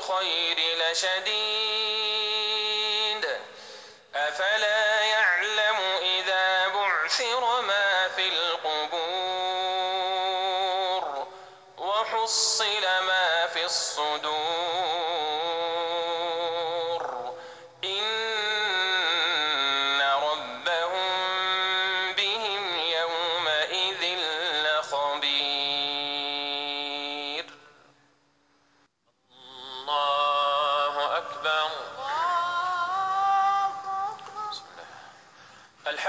الخير لشديد. أفلا يعلم إذا بعثر ما في القبور وحصل ما في الصدور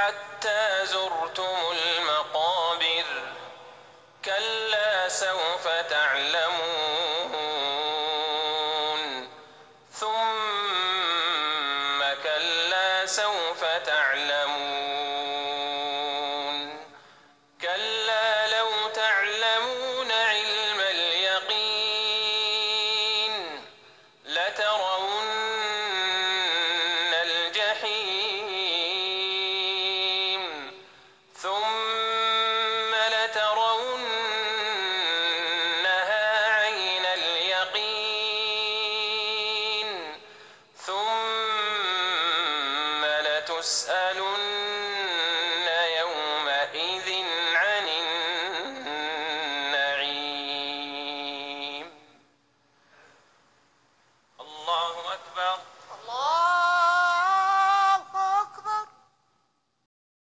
حتى زرتم المقابر. كلا سوف تعلمون. ثم كلا سوف تعلمون. لتسألن